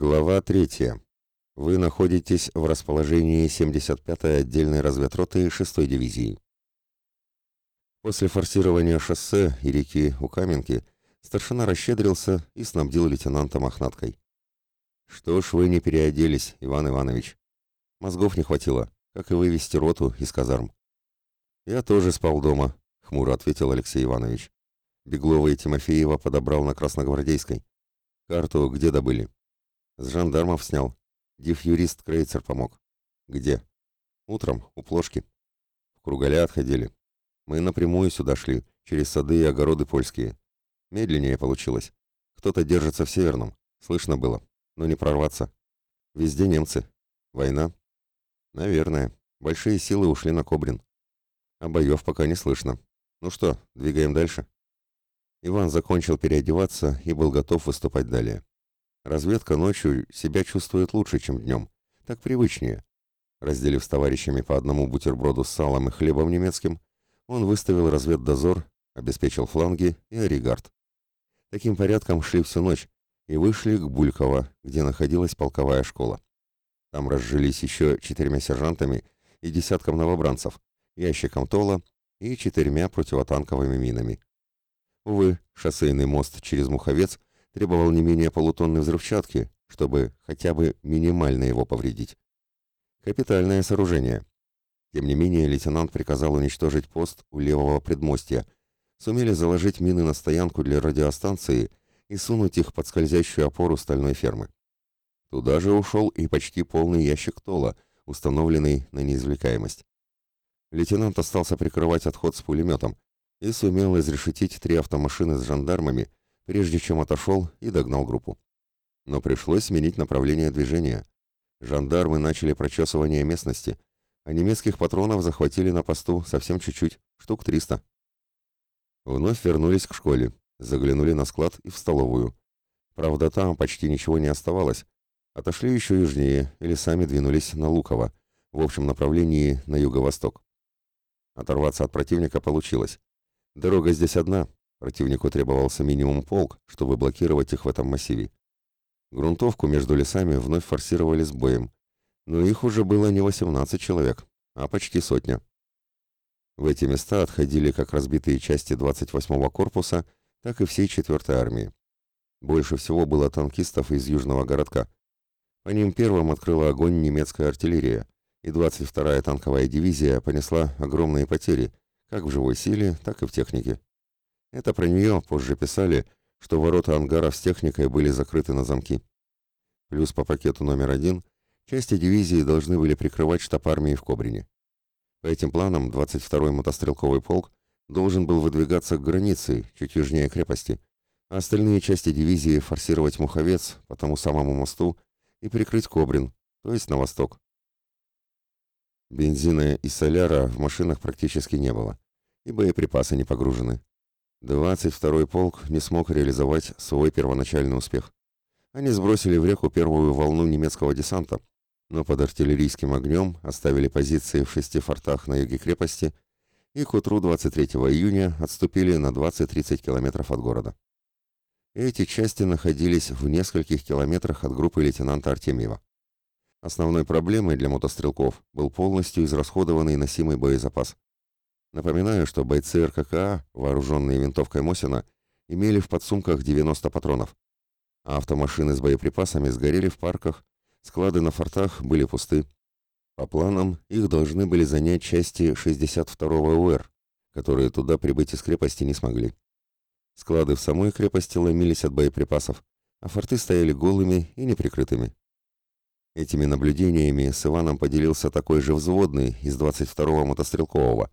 Глава 3. Вы находитесь в расположении 75-й отдельной разведроты 6-й дивизии. После форсирования шоссе и реки у Каменки старшина расщедрился и снабдил лейтенанта мохнаткой. «Что ж вы не переоделись, Иван Иванович? Мозгов не хватило, как и вывести роту из казарм». «Я тоже спал дома», — хмуро ответил Алексей Иванович. Беглова и Тимофеева подобрал на Красногвардейской. «Карту где добыли?» С жандармов снял. Див-юрист Крейцер помог. Где? Утром, у плошки. В Кругаля отходили. Мы напрямую сюда шли, через сады и огороды польские. Медленнее получилось. Кто-то держится в Северном. Слышно было. Но не прорваться. Везде немцы. Война? Наверное. Большие силы ушли на Кобрин. А боев пока не слышно. Ну что, двигаем дальше? Иван закончил переодеваться и был готов выступать далее. Разведка ночью себя чувствует лучше, чем днем. Так привычнее. Разделив с товарищами по одному бутерброду с салом и хлебом немецким, он выставил разведдозор, обеспечил фланги и оригард. Таким порядком шли всю ночь и вышли к Бульково, где находилась полковая школа. Там разжились еще четырьмя сержантами и десятком новобранцев, ящиком тола и четырьмя противотанковыми минами. Увы, шоссейный мост через Муховец требовал не менее полутонны взрывчатки, чтобы хотя бы минимально его повредить. Капитальное сооружение. Тем не менее, лейтенант приказал уничтожить пост у левого предмостья. Сумели заложить мины на стоянку для радиостанции и сунуть их под скользящую опору стальной фермы. Туда же ушел и почти полный ящик тола, установленный на неизвлекаемость. Лейтенант остался прикрывать отход с пулеметом и сумел изрешетить три автомашины с жандармами, прежде чем отошел и догнал группу. Но пришлось сменить направление движения. Жандармы начали прочесывание местности, а немецких патронов захватили на посту совсем чуть-чуть, штук 300. Вновь вернулись к школе, заглянули на склад и в столовую. Правда, там почти ничего не оставалось. Отошли еще южнее или сами двинулись на Луково, в общем направлении на юго-восток. Оторваться от противника получилось. Дорога здесь одна, Противнику требовался минимум полк, чтобы блокировать их в этом массиве. Грунтовку между лесами вновь форсировали с боем, но их уже было не 18 человек, а почти сотня. В эти места отходили как разбитые части 28-го корпуса, так и всей 4-й армии. Больше всего было танкистов из южного городка. По ним первым открыла огонь немецкая артиллерия, и 22-я танковая дивизия понесла огромные потери, как в живой силе, так и в технике. Это про нее позже писали, что ворота ангаров с техникой были закрыты на замки. Плюс по пакету номер один части дивизии должны были прикрывать штаб армии в Кобрине. По этим планам 22-й мотострелковый полк должен был выдвигаться к границе, чуть южнее крепости, а остальные части дивизии форсировать Муховец по тому самому мосту и прикрыть Кобрин, то есть на восток. Бензина и соляра в машинах практически не было, и боеприпасы не погружены. 22-й полк не смог реализовать свой первоначальный успех. Они сбросили в реку первую волну немецкого десанта, но под артиллерийским огнем оставили позиции в шести фортах на юге крепости и к утру 23 июня отступили на 20-30 километров от города. Эти части находились в нескольких километрах от группы лейтенанта Артемьева. Основной проблемой для мотострелков был полностью израсходованный носимый боезапас. Напоминаю, что бойцы РККА, вооруженные винтовкой Мосина, имели в подсумках 90 патронов. А автомашины с боеприпасами сгорели в парках, склады на фортах были пусты. По планам, их должны были занять части 62-го УР, которые туда прибыть из крепости не смогли. Склады в самой крепости ломились от боеприпасов, а форты стояли голыми и неприкрытыми. Этими наблюдениями с Иваном поделился такой же взводный из 22-го мотострелкового,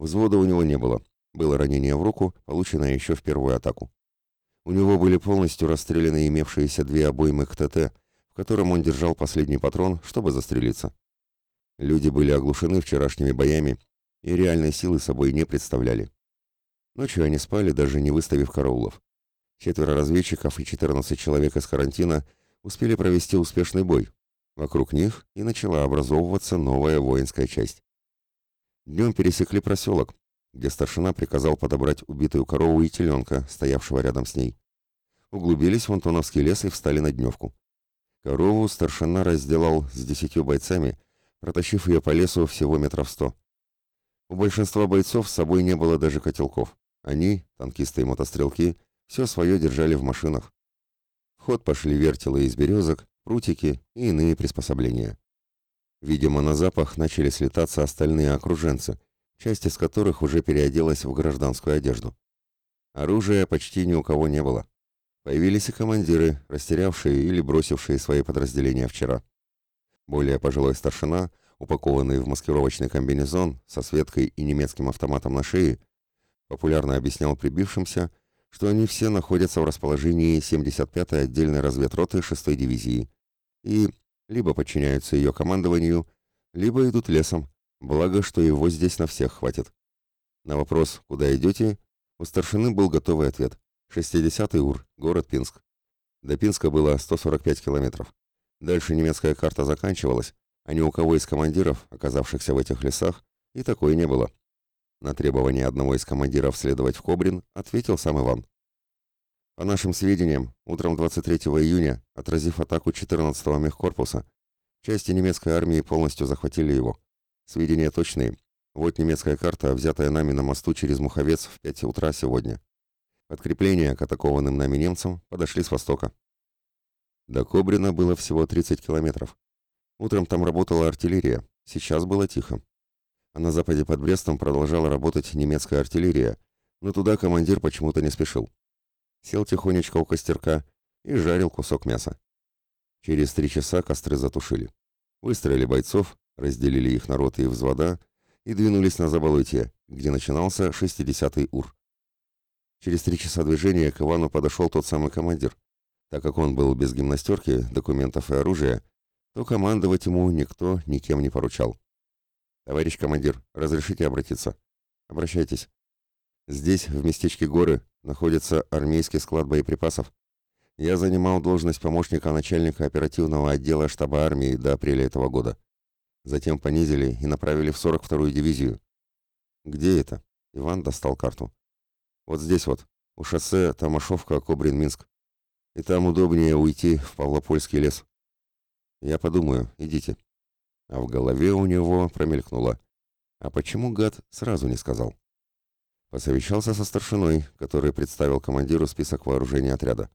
Взвода у него не было. Было ранение в руку, полученное еще в первую атаку. У него были полностью расстреляны имевшиеся две обоймы к ТТ, в котором он держал последний патрон, чтобы застрелиться. Люди были оглушены вчерашними боями и реальной силы собой не представляли. Ночью они спали, даже не выставив караулов. Четверо разведчиков и 14 человек из карантина успели провести успешный бой. Вокруг них и начала образовываться новая воинская часть. Днем пересекли проселок, где старшина приказал подобрать убитую корову и теленка, стоявшего рядом с ней. Углубились в Антоновский лес и встали на дневку. Корову старшина разделал с десятью бойцами, протащив ее по лесу всего метров сто. У большинства бойцов с собой не было даже котелков. Они, танкисты и мотострелки, все свое держали в машинах. В ход пошли вертелы из березок, прутики и иные приспособления. Видимо, на запах начали слетаться остальные окруженцы, часть из которых уже переоделась в гражданскую одежду. Оружия почти ни у кого не было. Появились и командиры, растерявшие или бросившие свои подразделения вчера. Более пожилой старшина, упакованный в маскировочный комбинезон со светкой и немецким автоматом на шее, популярно объяснял прибившимся, что они все находятся в расположении 75-й отдельной разведроты 6-й дивизии и либо подчиняются ее командованию, либо идут лесом, благо, что его здесь на всех хватит. На вопрос «Куда идете?» у старшины был готовый ответ. 60-й УР, город Пинск. До Пинска было 145 километров. Дальше немецкая карта заканчивалась, а ни у кого из командиров, оказавшихся в этих лесах, и такой не было. На требование одного из командиров следовать в Кобрин ответил сам Иван. По нашим сведениям, утром 23 июня, отразив атаку 14-го мехкорпуса, части немецкой армии полностью захватили его. Сведения точные. Вот немецкая карта, взятая нами на мосту через Муховец в 5 утра сегодня. Подкрепления к атакованным нами немцам подошли с востока. До Кобрина было всего 30 километров. Утром там работала артиллерия, сейчас было тихо. А на западе под Брестом продолжала работать немецкая артиллерия, но туда командир почему-то не спешил. Сел тихонечко у костерка и жарил кусок мяса. Через три часа костры затушили. Выстроили бойцов, разделили их на роты и взвода и двинулись на заболотье, где начинался 60-й УР. Через три часа движения к Ивану подошел тот самый командир. Так как он был без гимнастерки, документов и оружия, то командовать ему никто никем не поручал. «Товарищ командир, разрешите обратиться?» «Обращайтесь. Здесь, в местечке Горы, находится армейский склад боеприпасов. Я занимал должность помощника начальника оперативного отдела штаба армии до апреля этого года. Затем понизили и направили в 42-ю дивизию. Где это? Иван достал карту. Вот здесь вот, у шоссе Тамашовка, Кобрин-Минск. И там удобнее уйти в Павлопольский лес. Я подумаю, идите. А в голове у него промелькнуло. А почему гад сразу не сказал? Посовещался со старшиной, который представил командиру список вооружения отряда.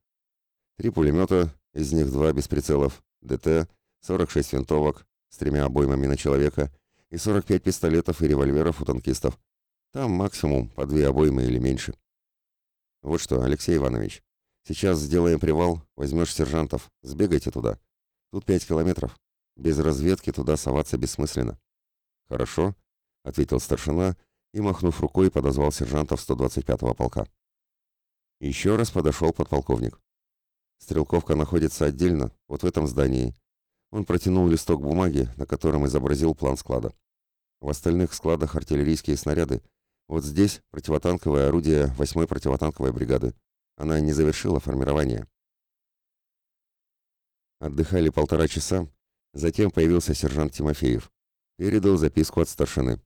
Три пулемета, из них два без прицелов, ДТ, 46 винтовок с тремя обоймами на человека и 45 пистолетов и револьверов у танкистов. Там максимум по две обоймы или меньше. Вот что, Алексей Иванович, сейчас сделаем привал, возьмешь сержантов, сбегайте туда. Тут пять километров. Без разведки туда соваться бессмысленно. Хорошо, ответил старшина и, махнув рукой, подозвал сержантов 125-го полка. Еще раз подошел подполковник. Стрелковка находится отдельно, вот в этом здании. Он протянул листок бумаги, на котором изобразил план склада. В остальных складах артиллерийские снаряды, вот здесь противотанковое орудие 8-й противотанковой бригады. Она не завершила формирование. Отдыхали полтора часа, затем появился сержант Тимофеев. Передал записку от старшины.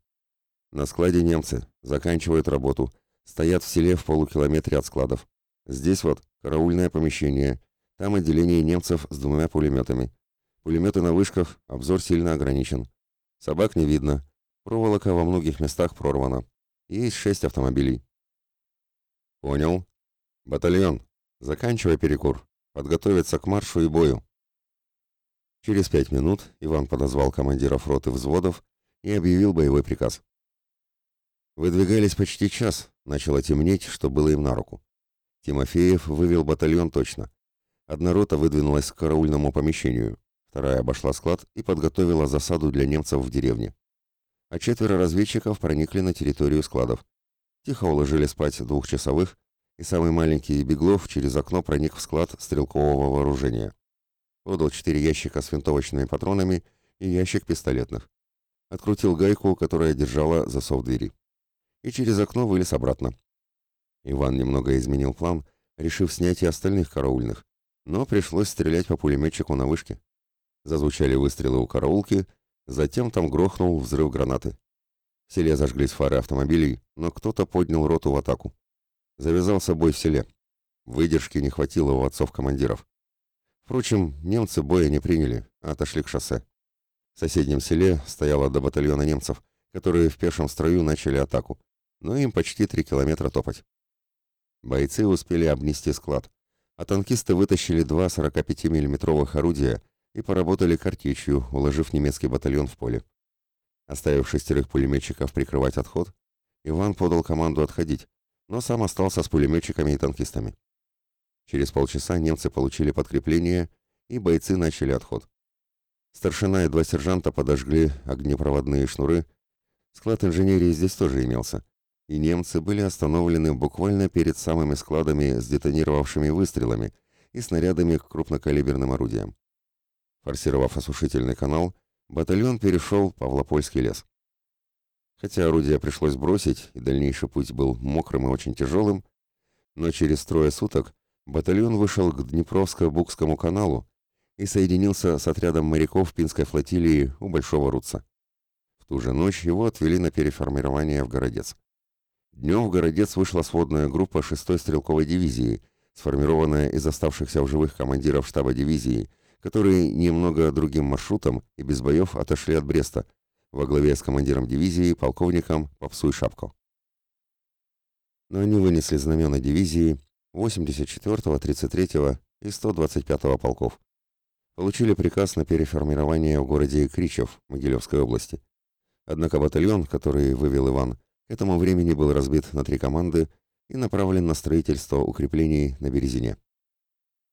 На складе немцы, заканчивают работу, стоят в селе в полукилометре от складов. Здесь вот караульное помещение, там отделение немцев с двумя пулеметами. Пулеметы на вышках, обзор сильно ограничен. Собак не видно, проволока во многих местах прорвана. Есть шесть автомобилей. Понял. Батальон, заканчивай перекур. Подготовиться к маршу и бою. Через пять минут Иван подозвал командиров роты взводов и объявил боевой приказ. Выдвигались почти час, начало темнеть, что было им на руку. Тимофеев вывел батальон точно. Одна рота выдвинулась к караульному помещению, вторая обошла склад и подготовила засаду для немцев в деревне а четверо разведчиков проникли на территорию складов. Тихо уложили спать двухчасовых, и самый маленький Беглов через окно проник в склад стрелкового вооружения. Подал четыре ящика с винтовочными патронами и ящик пистолетных. Открутил гайку, которая держала засов двери. И через окно вылез обратно. Иван немного изменил план, решив снять и остальных караульных, но пришлось стрелять по пулеметчику на вышке. Зазвучали выстрелы у караулки — Затем там грохнул взрыв гранаты. В селе зажглись фары автомобилей, но кто-то поднял роту в атаку. Завязался бой в селе. Выдержки не хватило у отцов-командиров. Впрочем, немцы боя не приняли, а отошли к шоссе. В соседнем селе стояло до батальона немцев, которые в пешем строю начали атаку, но им почти три километра топать. Бойцы успели обнести склад, а танкисты вытащили два 45 миллиметровых орудия и поработали картечью, уложив немецкий батальон в поле. Оставив шестерых пулеметчиков прикрывать отход, Иван подал команду отходить, но сам остался с пулеметчиками и танкистами. Через полчаса немцы получили подкрепление, и бойцы начали отход. Старшина и два сержанта подожгли огнепроводные шнуры. Склад инженерии здесь тоже имелся, и немцы были остановлены буквально перед самыми складами с детонировавшими выстрелами и снарядами к крупнокалиберным орудиям. Форсировав осушительный канал, батальон перешел Павлопольский лес. Хотя орудие пришлось бросить, и дальнейший путь был мокрым и очень тяжелым, но через трое суток батальон вышел к Днепровско-Букскому каналу и соединился с отрядом моряков Пинской флотилии у Большого Руца. В ту же ночь его отвели на переформирование в Городец. Днем в Городец вышла сводная группа 6-й стрелковой дивизии, сформированная из оставшихся в живых командиров штаба дивизии, которые немного другим маршрутом и без боев отошли от Бреста, во главе с командиром дивизии, полковником Попсуй Шапко. Но они вынесли знамена дивизии 84-го, 33-го и 125-го полков. Получили приказ на переформирование в городе Кричев Могилевской области. Однако батальон, который вывел Иван, этому времени был разбит на три команды и направлен на строительство укреплений на Березине.